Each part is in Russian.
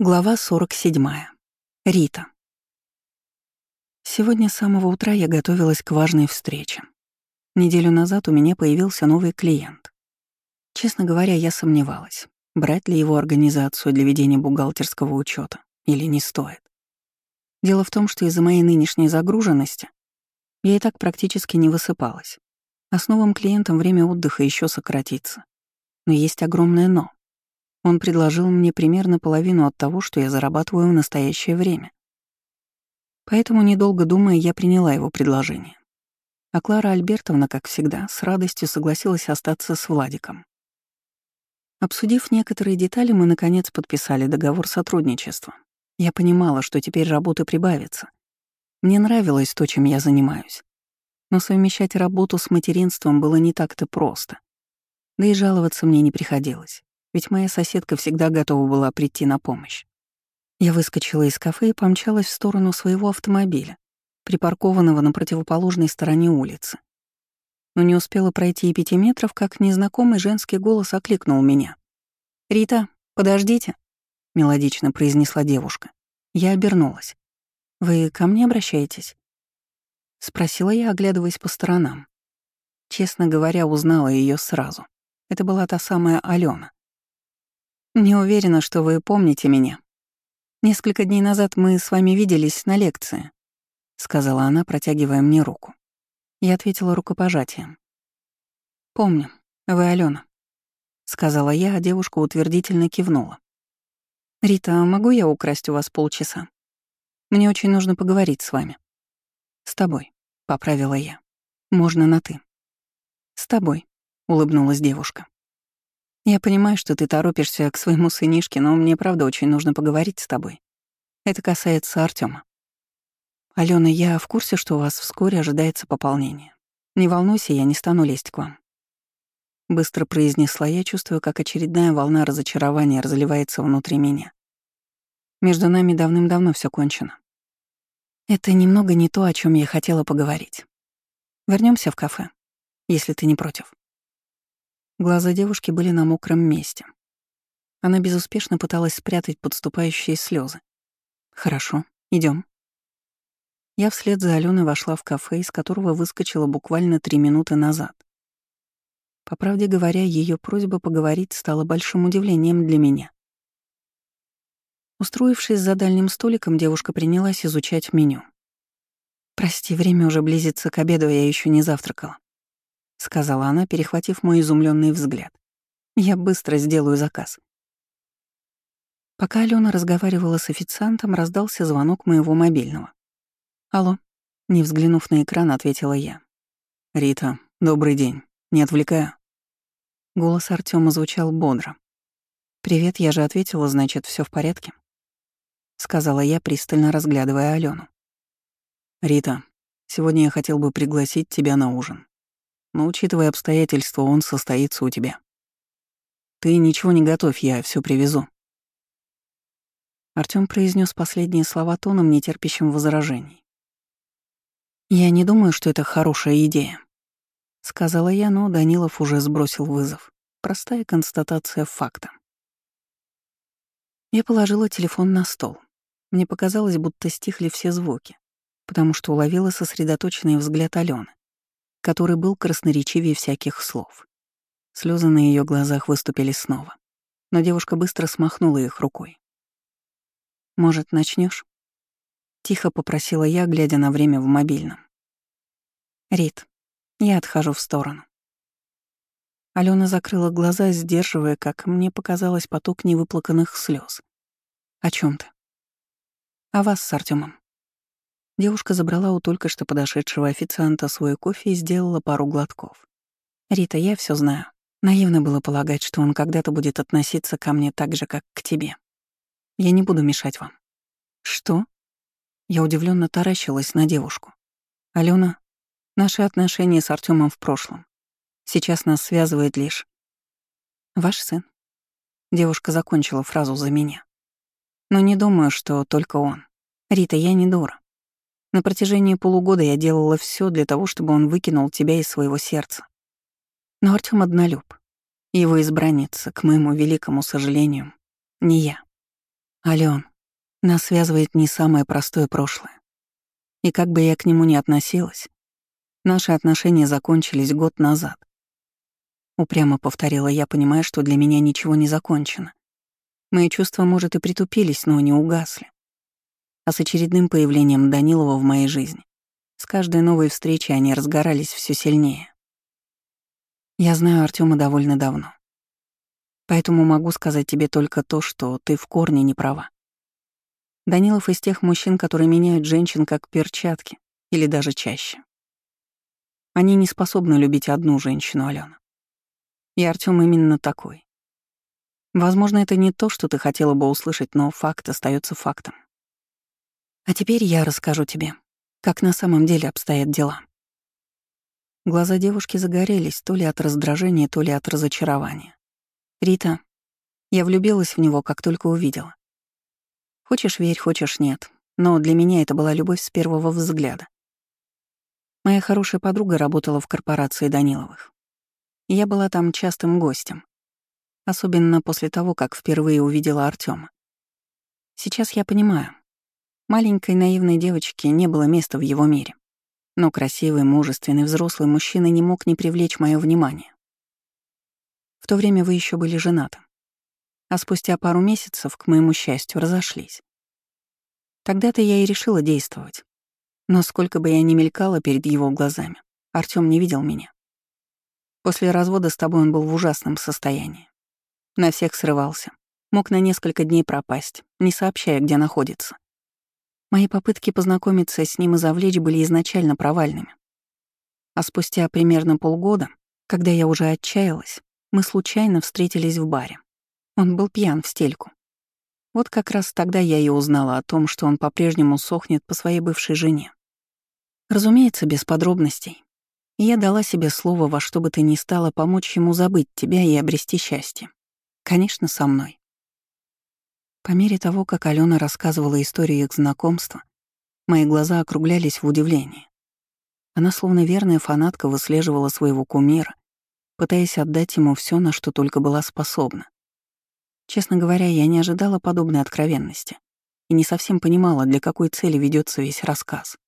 Глава 47. Рита. Сегодня с самого утра я готовилась к важной встрече. Неделю назад у меня появился новый клиент. Честно говоря, я сомневалась, брать ли его организацию для ведения бухгалтерского учета или не стоит. Дело в том, что из-за моей нынешней загруженности я и так практически не высыпалась, а с новым клиентом время отдыха еще сократится. Но есть огромное «но». Он предложил мне примерно половину от того, что я зарабатываю в настоящее время. Поэтому, недолго думая, я приняла его предложение. А Клара Альбертовна, как всегда, с радостью согласилась остаться с Владиком. Обсудив некоторые детали, мы, наконец, подписали договор сотрудничества. Я понимала, что теперь работы прибавится. Мне нравилось то, чем я занимаюсь. Но совмещать работу с материнством было не так-то просто. Да и жаловаться мне не приходилось ведь моя соседка всегда готова была прийти на помощь. Я выскочила из кафе и помчалась в сторону своего автомобиля, припаркованного на противоположной стороне улицы. Но не успела пройти и пяти метров, как незнакомый женский голос окликнул меня. «Рита, подождите», — мелодично произнесла девушка. Я обернулась. «Вы ко мне обращаетесь?» — спросила я, оглядываясь по сторонам. Честно говоря, узнала ее сразу. Это была та самая Алена. Не уверена, что вы помните меня. Несколько дней назад мы с вами виделись на лекции, сказала она, протягивая мне руку. Я ответила рукопожатием. Помню, вы Алена, сказала я, а девушка утвердительно кивнула. Рита, могу я украсть у вас полчаса? Мне очень нужно поговорить с вами. С тобой, поправила я. Можно на ты. С тобой, улыбнулась девушка. Я понимаю, что ты торопишься к своему сынишке, но мне правда очень нужно поговорить с тобой. Это касается Артема. Алена, я в курсе, что у вас вскоре ожидается пополнение. Не волнуйся, я не стану лезть к вам. Быстро произнесла я, чувствуя, как очередная волна разочарования разливается внутри меня. Между нами давным-давно все кончено. Это немного не то, о чем я хотела поговорить. Вернемся в кафе, если ты не против. Глаза девушки были на мокром месте. Она безуспешно пыталась спрятать подступающие слезы. «Хорошо, идем. Я вслед за Аленой вошла в кафе, из которого выскочила буквально три минуты назад. По правде говоря, ее просьба поговорить стала большим удивлением для меня. Устроившись за дальним столиком, девушка принялась изучать меню. «Прости, время уже близится к обеду, я еще не завтракала. — сказала она, перехватив мой изумленный взгляд. «Я быстро сделаю заказ». Пока Алена разговаривала с официантом, раздался звонок моего мобильного. «Алло», — не взглянув на экран, ответила я. «Рита, добрый день. Не отвлекаю?» Голос Артема звучал бодро. «Привет, я же ответила, значит, все в порядке?» — сказала я, пристально разглядывая Алену. «Рита, сегодня я хотел бы пригласить тебя на ужин но, учитывая обстоятельства, он состоится у тебя. Ты ничего не готовь, я все привезу. Артём произнес последние слова тоном, нетерпящим возражений. «Я не думаю, что это хорошая идея», — сказала я, но Данилов уже сбросил вызов. Простая констатация факта. Я положила телефон на стол. Мне показалось, будто стихли все звуки, потому что уловила сосредоточенный взгляд Алены который был красноречивее всяких слов. Слезы на ее глазах выступили снова, но девушка быстро смахнула их рукой. «Может, начнешь? Тихо попросила я, глядя на время в мобильном. «Рит, я отхожу в сторону». Алена закрыла глаза, сдерживая, как мне показалось, поток невыплаканных слез. «О чем ты?» «О вас с Артемом. Девушка забрала у только что подошедшего официанта свой кофе и сделала пару глотков. «Рита, я все знаю. Наивно было полагать, что он когда-то будет относиться ко мне так же, как к тебе. Я не буду мешать вам». «Что?» Я удивленно таращилась на девушку. «Алена, наши отношения с Артемом в прошлом. Сейчас нас связывает лишь... Ваш сын?» Девушка закончила фразу за меня. «Но не думаю, что только он. Рита, я не дура. На протяжении полугода я делала все для того, чтобы он выкинул тебя из своего сердца. Но Артём однолюб. Его избранница, к моему великому сожалению, не я. Ален, нас связывает не самое простое прошлое. И как бы я к нему ни относилась, наши отношения закончились год назад. Упрямо повторила я, понимая, что для меня ничего не закончено. Мои чувства, может, и притупились, но не угасли. А с очередным появлением Данилова в моей жизни, с каждой новой встречей они разгорались все сильнее. Я знаю Артема довольно давно. Поэтому могу сказать тебе только то, что ты в корне не права. Данилов из тех мужчин, которые меняют женщин как перчатки, или даже чаще. Они не способны любить одну женщину, Алена. И Артём именно такой. Возможно, это не то, что ты хотела бы услышать, но факт остается фактом. А теперь я расскажу тебе, как на самом деле обстоят дела. Глаза девушки загорелись то ли от раздражения, то ли от разочарования. «Рита, я влюбилась в него, как только увидела. Хочешь верь, хочешь нет. Но для меня это была любовь с первого взгляда. Моя хорошая подруга работала в корпорации Даниловых. я была там частым гостем. Особенно после того, как впервые увидела Артема. Сейчас я понимаю. Маленькой наивной девочке не было места в его мире. Но красивый, мужественный, взрослый мужчина не мог не привлечь мое внимание. В то время вы еще были женаты а спустя пару месяцев, к моему счастью, разошлись. Тогда-то я и решила действовать. Но сколько бы я ни мелькала перед его глазами, Артём не видел меня. После развода с тобой он был в ужасном состоянии. На всех срывался. Мог на несколько дней пропасть, не сообщая, где находится. Мои попытки познакомиться с ним и завлечь были изначально провальными. А спустя примерно полгода, когда я уже отчаялась, мы случайно встретились в баре. Он был пьян в стельку. Вот как раз тогда я и узнала о том, что он по-прежнему сохнет по своей бывшей жене. Разумеется, без подробностей. я дала себе слово во что бы ты ни стала помочь ему забыть тебя и обрести счастье. Конечно, со мной. По мере того, как Алена рассказывала историю их знакомства, мои глаза округлялись в удивлении. Она, словно верная фанатка, выслеживала своего кумира, пытаясь отдать ему все, на что только была способна. Честно говоря, я не ожидала подобной откровенности и не совсем понимала, для какой цели ведется весь рассказ.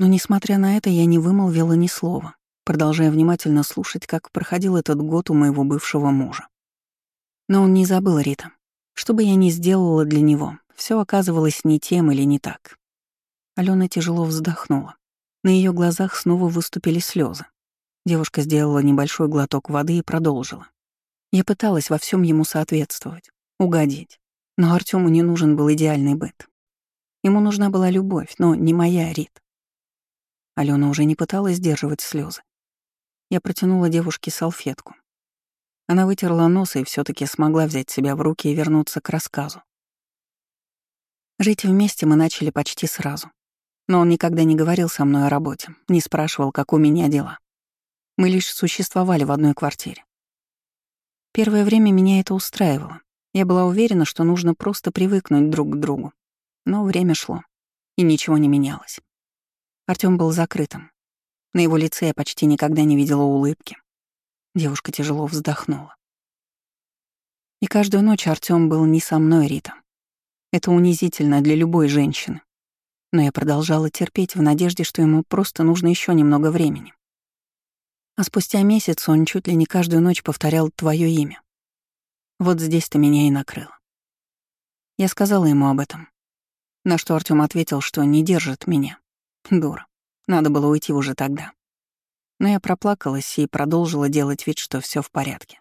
Но, несмотря на это, я не вымолвила ни слова, продолжая внимательно слушать, как проходил этот год у моего бывшего мужа. Но он не забыл Рита. Что бы я ни сделала для него, все оказывалось не тем или не так. Алена тяжело вздохнула. На ее глазах снова выступили слезы. Девушка сделала небольшой глоток воды и продолжила. Я пыталась во всем ему соответствовать, угодить. Но Артему не нужен был идеальный быт. Ему нужна была любовь, но не моя Рит. Алена уже не пыталась сдерживать слезы. Я протянула девушке салфетку. Она вытерла нос и все таки смогла взять себя в руки и вернуться к рассказу. Жить вместе мы начали почти сразу. Но он никогда не говорил со мной о работе, не спрашивал, как у меня дела. Мы лишь существовали в одной квартире. Первое время меня это устраивало. Я была уверена, что нужно просто привыкнуть друг к другу. Но время шло, и ничего не менялось. Артём был закрытым. На его лице я почти никогда не видела улыбки. Девушка тяжело вздохнула. И каждую ночь Артём был не со мной, Рита. Это унизительно для любой женщины. Но я продолжала терпеть в надежде, что ему просто нужно еще немного времени. А спустя месяц он чуть ли не каждую ночь повторял твое имя. Вот здесь-то меня и накрыло. Я сказала ему об этом. На что Артём ответил, что не держит меня. Дура. Надо было уйти уже тогда. Но я проплакалась и продолжила делать вид, что все в порядке.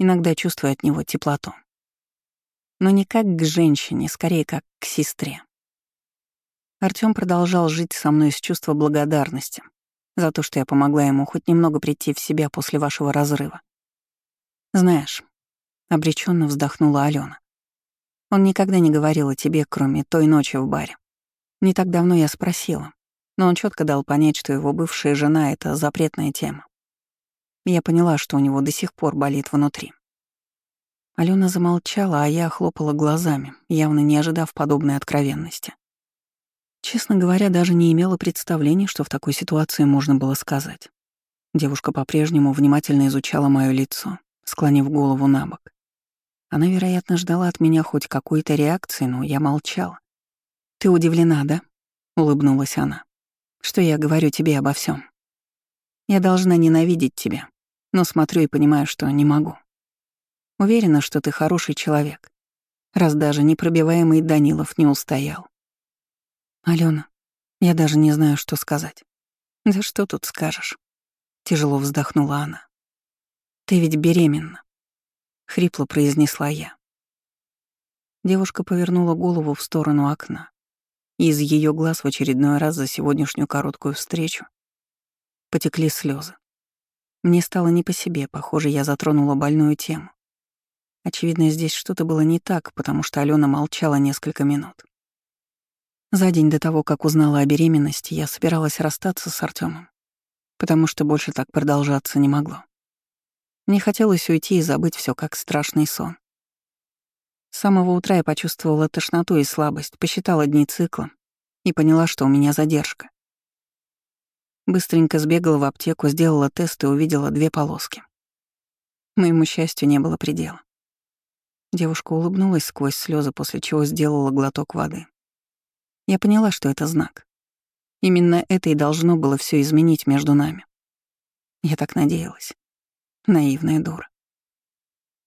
Иногда чувствую от него теплоту. Но не как к женщине, скорее как к сестре. Артём продолжал жить со мной с чувства благодарности, за то, что я помогла ему хоть немного прийти в себя после вашего разрыва. Знаешь, обреченно вздохнула Алена. Он никогда не говорил о тебе, кроме той ночи в баре. Не так давно я спросила, но он четко дал понять, что его бывшая жена — это запретная тема. Я поняла, что у него до сих пор болит внутри. Алена замолчала, а я хлопала глазами, явно не ожидав подобной откровенности. Честно говоря, даже не имела представления, что в такой ситуации можно было сказать. Девушка по-прежнему внимательно изучала мое лицо, склонив голову на бок. Она, вероятно, ждала от меня хоть какой-то реакции, но я молчала. «Ты удивлена, да?» — улыбнулась она. «Что я говорю тебе обо всем. Я должна ненавидеть тебя, но смотрю и понимаю, что не могу. Уверена, что ты хороший человек, раз даже непробиваемый Данилов не устоял. Алена, я даже не знаю, что сказать. Да что тут скажешь? Тяжело вздохнула она. Ты ведь беременна. Хрипло произнесла я. Девушка повернула голову в сторону окна. Из ее глаз в очередной раз за сегодняшнюю короткую встречу потекли слезы. Мне стало не по себе, похоже, я затронула больную тему. Очевидно, здесь что-то было не так, потому что Алена молчала несколько минут. За день до того, как узнала о беременности, я собиралась расстаться с Артемом, потому что больше так продолжаться не могло. Мне хотелось уйти и забыть все как страшный сон. С самого утра я почувствовала тошноту и слабость, посчитала дни цикла и поняла, что у меня задержка. Быстренько сбегала в аптеку, сделала тест и увидела две полоски. Моему счастью не было предела. Девушка улыбнулась сквозь слезы, после чего сделала глоток воды. Я поняла, что это знак. Именно это и должно было все изменить между нами. Я так надеялась. Наивная дура.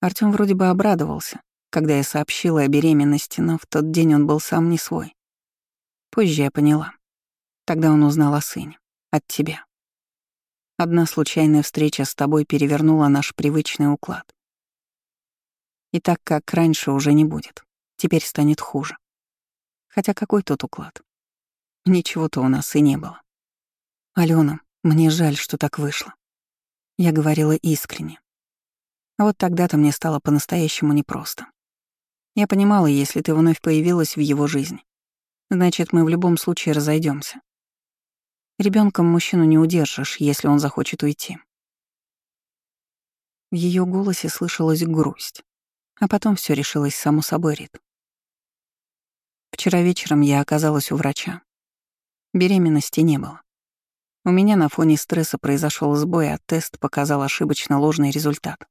Артём вроде бы обрадовался, когда я сообщила о беременности, но в тот день он был сам не свой. Позже я поняла. Тогда он узнал о сыне. От тебя. Одна случайная встреча с тобой перевернула наш привычный уклад. И так как раньше уже не будет, теперь станет хуже. Хотя какой тут уклад? Ничего-то у нас и не было. Алена, мне жаль, что так вышло. Я говорила искренне. А вот тогда-то мне стало по-настоящему непросто. Я понимала, если ты вновь появилась в его жизни, значит, мы в любом случае разойдемся. Ребенком мужчину не удержишь, если он захочет уйти. В ее голосе слышалась грусть. А потом все решилось само собой, Рит. Вчера вечером я оказалась у врача. Беременности не было. У меня на фоне стресса произошел сбой, а тест показал ошибочно ложный результат.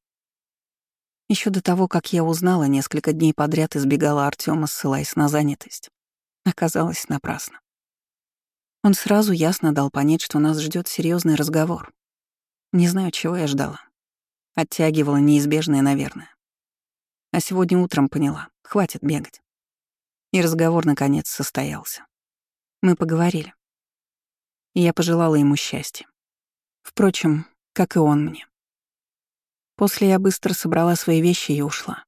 Еще до того, как я узнала, несколько дней подряд избегала Артема, ссылаясь на занятость. Оказалось напрасно. Он сразу ясно дал понять, что нас ждет серьезный разговор. Не знаю, чего я ждала. Оттягивала неизбежное, наверное. А сегодня утром поняла, хватит бегать. И разговор, наконец, состоялся. Мы поговорили. И я пожелала ему счастья. Впрочем, как и он мне. После я быстро собрала свои вещи и ушла.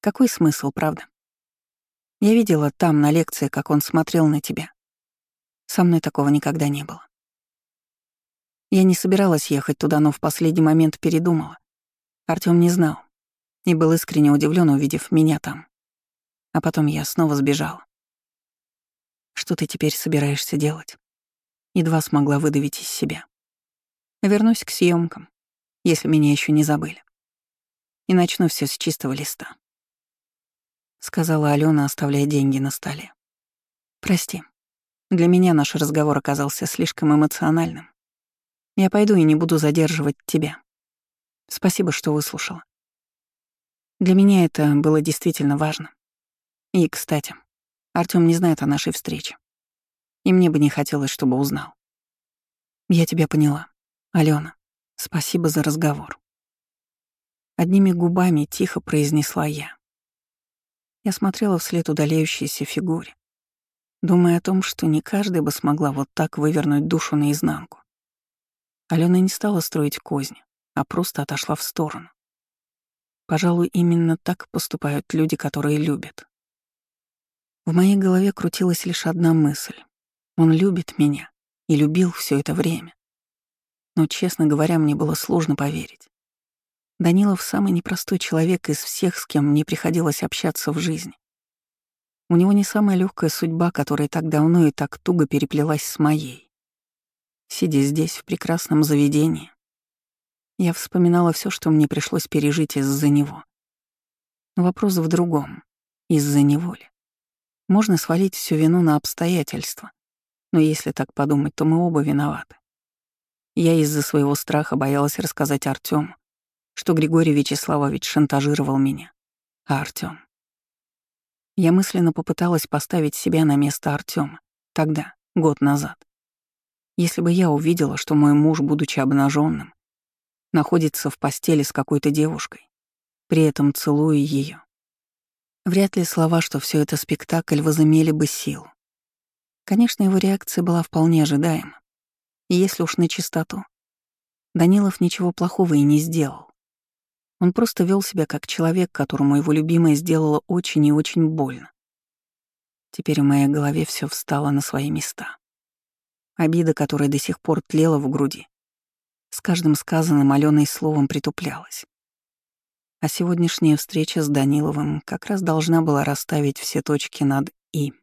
Какой смысл, правда? Я видела там, на лекции, как он смотрел на тебя. Со мной такого никогда не было. Я не собиралась ехать туда, но в последний момент передумала. Артём не знал, и был искренне удивлен, увидев меня там. А потом я снова сбежала. Что ты теперь собираешься делать? Едва смогла выдавить из себя. Вернусь к съемкам, если меня еще не забыли. И начну все с чистого листа. Сказала Алена, оставляя деньги на столе. Прости. Для меня наш разговор оказался слишком эмоциональным. Я пойду и не буду задерживать тебя. Спасибо, что выслушала. Для меня это было действительно важно. И, кстати, Артём не знает о нашей встрече. И мне бы не хотелось, чтобы узнал. Я тебя поняла. Алена, спасибо за разговор. Одними губами тихо произнесла я. Я смотрела вслед удаляющейся фигуре, думая о том, что не каждая бы смогла вот так вывернуть душу наизнанку. Алена не стала строить козни, а просто отошла в сторону. Пожалуй, именно так поступают люди, которые любят. В моей голове крутилась лишь одна мысль. Он любит меня и любил все это время. Но, честно говоря, мне было сложно поверить. Данилов — самый непростой человек из всех, с кем мне приходилось общаться в жизни. У него не самая легкая судьба, которая так давно и так туго переплелась с моей. Сидя здесь, в прекрасном заведении, я вспоминала все, что мне пришлось пережить из-за него. вопрос в другом. Из-за него ли? Можно свалить всю вину на обстоятельства. Но если так подумать, то мы оба виноваты. Я из-за своего страха боялась рассказать Артёму, что Григорий Вячеславович шантажировал меня, А Артём? Я мысленно попыталась поставить себя на место Артёма. Тогда, год назад. Если бы я увидела, что мой муж, будучи обнаженным, находится в постели с какой-то девушкой, при этом целуя ее, вряд ли слова, что все это спектакль, возымели бы силу. Конечно, его реакция была вполне ожидаема. Если уж на чистоту, Данилов ничего плохого и не сделал. Он просто вел себя как человек, которому его любимая сделала очень и очень больно. Теперь в моей голове все встало на свои места. Обида, которая до сих пор тлела в груди, с каждым сказанным Аленой словом притуплялась. А сегодняшняя встреча с Даниловым как раз должна была расставить все точки над «и».